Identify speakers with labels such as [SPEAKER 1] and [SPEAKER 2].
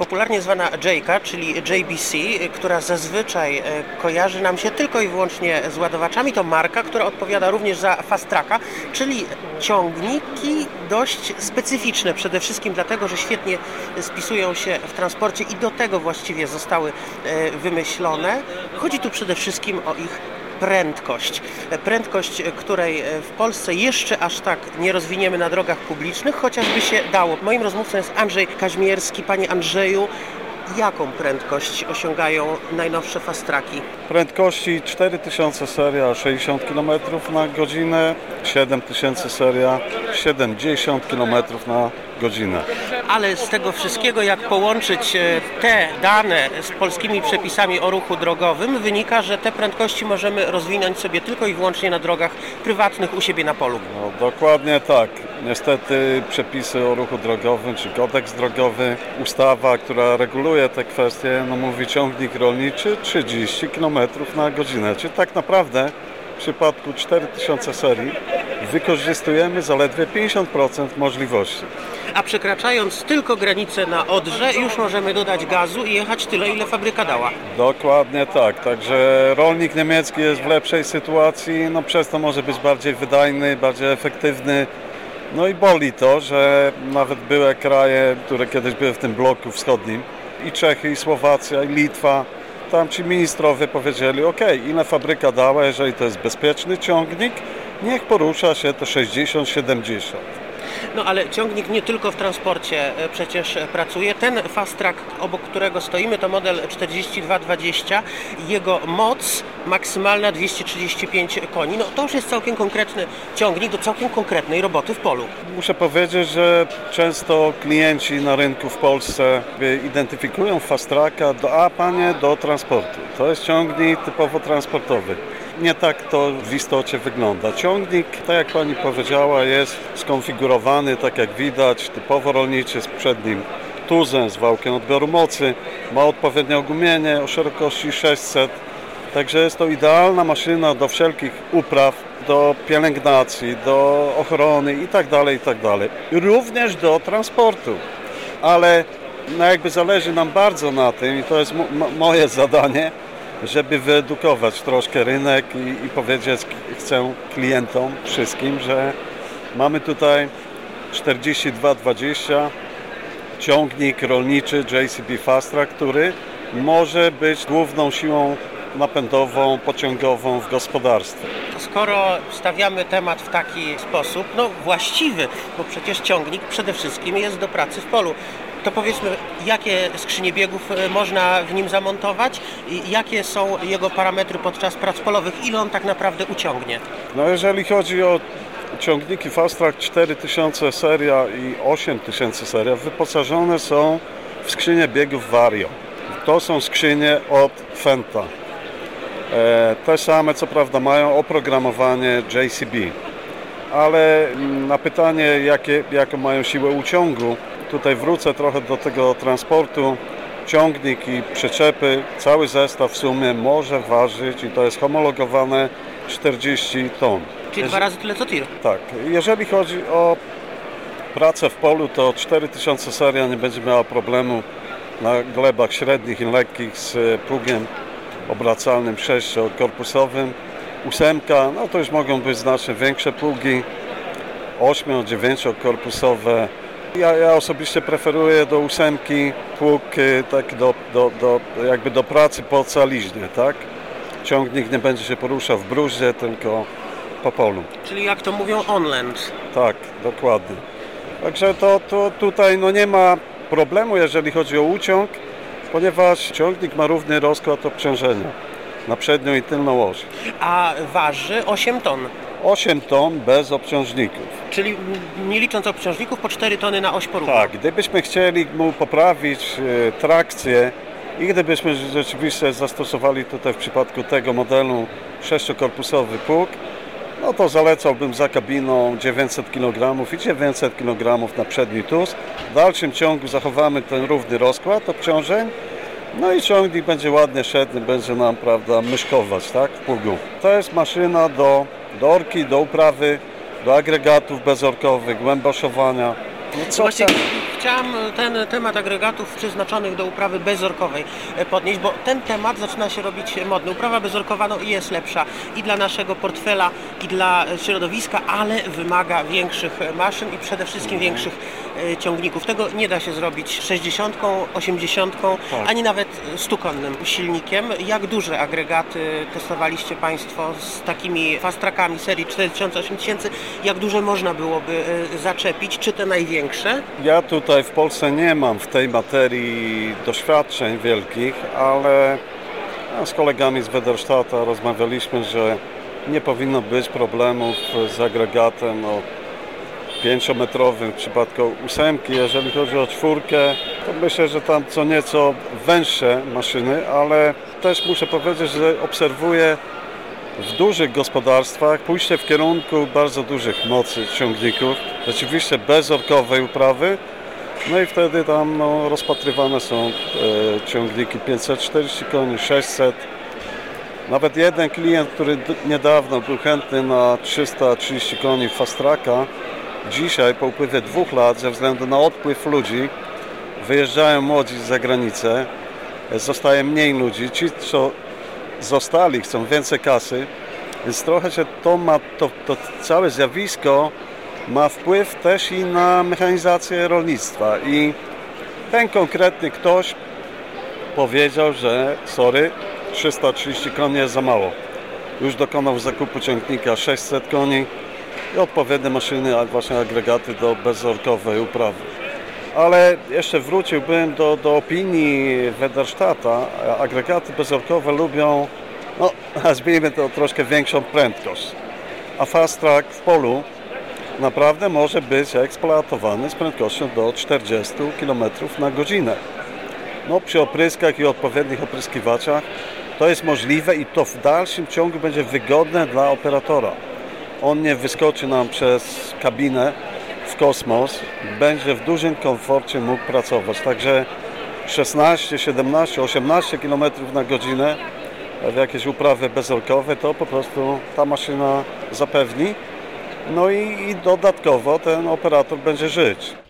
[SPEAKER 1] popularnie zwana Jayka, czyli JBC, która zazwyczaj e, kojarzy nam się tylko i wyłącznie z ładowaczami. To marka, która odpowiada również za Fast Tracka, czyli ciągniki dość specyficzne, przede wszystkim dlatego, że świetnie spisują się w transporcie i do tego właściwie zostały e, wymyślone. Chodzi tu przede wszystkim o ich prędkość. Prędkość, której w Polsce jeszcze aż tak nie rozwiniemy na drogach publicznych, chociażby się dało. Moim rozmówcą jest Andrzej Kaźmierski. Panie Andrzeju, jaką prędkość osiągają najnowsze fastraki?
[SPEAKER 2] Prędkości 4000 seria 60 km na godzinę, 7000 seria 70 km na
[SPEAKER 1] Ale z tego wszystkiego, jak połączyć e, te dane z polskimi przepisami o ruchu drogowym, wynika, że te prędkości możemy rozwinąć sobie tylko i wyłącznie na drogach prywatnych u siebie na polu.
[SPEAKER 2] No, dokładnie tak. Niestety przepisy o ruchu drogowym, czy kodeks drogowy, ustawa, która reguluje te kwestie, no mówi ciągnik rolniczy 30 km na godzinę. Czyli tak naprawdę w przypadku 4000 serii wykorzystujemy zaledwie 50% możliwości.
[SPEAKER 1] A przekraczając tylko granicę na Odrze, już możemy dodać gazu i jechać tyle, ile fabryka dała.
[SPEAKER 2] Dokładnie tak. Także rolnik niemiecki jest w lepszej sytuacji, no przez to może być bardziej wydajny, bardziej efektywny. No i boli to, że nawet były kraje, które kiedyś były w tym bloku wschodnim, i Czechy, i Słowacja, i Litwa, tam ci ministrowie powiedzieli, ok, ile fabryka dała, jeżeli to jest bezpieczny ciągnik, niech porusza się to 60-70.
[SPEAKER 1] No ale ciągnik nie tylko w transporcie e, przecież pracuje. Ten Fast Track, obok którego stoimy, to model 4220. Jego moc maksymalna 235 koni. No to już jest całkiem konkretny ciągnik do całkiem konkretnej roboty w polu.
[SPEAKER 2] Muszę powiedzieć, że często klienci na rynku w Polsce identyfikują Fast Tracka do, a panie, do transportu. To jest ciągnik typowo transportowy nie tak to w istocie wygląda. Ciągnik, tak jak Pani powiedziała, jest skonfigurowany, tak jak widać, typowo rolniczy z przednim tuzem, z wałkiem odbioru mocy, ma odpowiednie ogumienie o szerokości 600, także jest to idealna maszyna do wszelkich upraw, do pielęgnacji, do ochrony itd., tak itd. Tak Również do transportu, ale no jakby zależy nam bardzo na tym i to jest moje zadanie, żeby wyedukować troszkę rynek i, i powiedzieć chcę klientom wszystkim, że mamy tutaj 4220 ciągnik rolniczy JCB Fastra, który może być główną siłą napędową, pociągową w gospodarstwie.
[SPEAKER 1] Skoro stawiamy temat w taki sposób, no właściwy, bo przecież ciągnik przede wszystkim jest do pracy w polu to powiedzmy, jakie skrzynie biegów e, można w nim zamontować i jakie są jego parametry podczas prac polowych, ile on tak naprawdę uciągnie?
[SPEAKER 2] No jeżeli chodzi o ciągniki Fastrack 4000 seria i 8000 seria, wyposażone są w skrzynie biegów Vario. To są skrzynie od Fenta. E, te same co prawda mają oprogramowanie JCB, ale na pytanie jakie, jaką mają siłę uciągu, Tutaj wrócę trochę do tego transportu. Ciągnik i przyczepy, cały zestaw w sumie może ważyć i to jest homologowane 40 ton.
[SPEAKER 1] Czyli dwa razy tyle co tir.
[SPEAKER 2] Tak. Jeżeli chodzi o pracę w polu, to 4000 seria nie będzie miała problemu na glebach średnich i lekkich z pługiem obracalnym sześciokorpusowym. Ósemka, no to już mogą być znacznie większe pługi, 8-9 ja, ja osobiście preferuję do ósemki pług y, tak do, do, do, jakby do pracy po caliźnie, tak? Ciągnik nie będzie się poruszał w bruździe, tylko po polu.
[SPEAKER 1] Czyli jak to mówią onland.
[SPEAKER 2] Tak, dokładnie. Także to, to tutaj no nie ma problemu, jeżeli chodzi o uciąg, ponieważ ciągnik ma równy rozkład obciążenia na przednią i tylną oś.
[SPEAKER 1] A waży 8 ton.
[SPEAKER 2] 8 ton bez obciążników.
[SPEAKER 1] Czyli nie licząc obciążników po 4 tony na oś poruchu.
[SPEAKER 2] Tak, gdybyśmy chcieli mu poprawić e, trakcję i gdybyśmy rzeczywiście zastosowali tutaj w przypadku tego modelu sześciokorpusowy pług, no to zalecałbym za kabiną 900 kg i 900 kg na przedni tuz. W dalszym ciągu zachowamy ten równy rozkład obciążeń, no i ciągnik będzie ładnie szedł, będzie nam, prawda, myszkować, tak, w pługu. To jest maszyna do do orki, do uprawy, do agregatów bezorkowych, głęboszowania.
[SPEAKER 1] No co Właśnie chciałam ten temat agregatów przeznaczonych do uprawy bezorkowej e, podnieść, bo ten temat zaczyna się robić modny. Uprawa bezorkowa no, jest lepsza i dla naszego portfela, i dla środowiska, ale wymaga większych maszyn i przede wszystkim większych ciągników. Tego nie da się zrobić 60, 80, ani nawet 100-konnym silnikiem. Jak duże agregaty testowaliście Państwo z takimi fast trackami serii 4000, 8000? Jak duże można byłoby e, zaczepić? Czy te największe?
[SPEAKER 2] Ja tutaj w Polsce nie mam w tej materii doświadczeń wielkich, ale no, z kolegami z Wederstata rozmawialiśmy, że nie powinno być problemów z agregatem o 5-metrowym w przypadku ósemki. Jeżeli chodzi o czwórkę, to myślę, że tam co nieco węższe maszyny, ale też muszę powiedzieć, że obserwuję w dużych gospodarstwach pójście w kierunku bardzo dużych mocy ciągników, rzeczywiście bezorkowej uprawy, no i wtedy tam no, rozpatrywane są e, ciągniki 540 koni, 600. Nawet jeden klient, który niedawno był chętny na 330 koni fast tracka, dzisiaj po upływie dwóch lat ze względu na odpływ ludzi wyjeżdżają młodzi za granicę, zostaje mniej ludzi, ci co zostali chcą więcej kasy, więc trochę się to ma, to, to całe zjawisko ma wpływ też i na mechanizację rolnictwa. I ten konkretny ktoś powiedział, że sorry, 330 koni jest za mało. Już dokonał zakupu ciągnika 600 koni i odpowiednie maszyny, właśnie agregaty do bezorkowej uprawy. Ale jeszcze wróciłbym do, do opinii Wederstata. Agregaty bezorkowe lubią, no nazwijmy to troszkę większą prędkość. A fast track w polu naprawdę może być eksploatowany z prędkością do 40 km na godzinę. No, przy opryskach i odpowiednich opryskiwaczach to jest możliwe i to w dalszym ciągu będzie wygodne dla operatora. On nie wyskoczy nam przez kabinę w kosmos, będzie w dużym komforcie mógł pracować. Także 16, 17, 18 km na godzinę w jakieś uprawy bezorkowe to po prostu ta maszyna zapewni. No i, i dodatkowo ten operator będzie żyć.